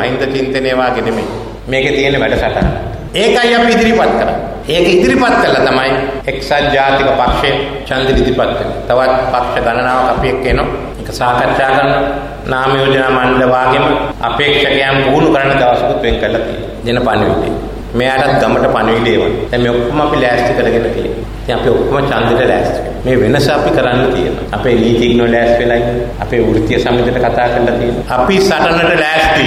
මහින්ද චින්තනය වාගේ නෙමෙයි. මේකේ තියෙන වැඩසටහන. ඒකයි අපි ඉදිරිපත් කරන්නේ. ඒක ඉදිරිපත් කළා තමයි එක්සත් ජාතික පක්ෂය ඡන්ද ඉදිරිපත් කළේ. තවත් පක්ෂ ගණනාවක් අපි එක්ක එනවා. ඒක සාකච්ඡා කරනවා. නාම යෝජනා මණ්ඩල වාගේම අපේක්ෂකයන් පුහුණු කරන දවසකුත් වෙන් කරලා තියෙනවා. දෙන පණිවිඩය. මෙයාටත් ගමට පණිවිඩය එවන. දැන් මේ ඔක්කොම අපි ලෑස්ති කරගෙන තියෙනවා. ඉතින් අපි ඔක්කොම ඡන්දෙට ලෑස්ති මේ වෙනස අපි කරන්න තියෙනවා. අපේ නීතිඥයෝ ලෑස්ති වෙලා ඉන්නේ. අපේ වෘත්තීය සමිතියට කතා කරලා තියෙනවා. අපි සටනට ලෑස්ති.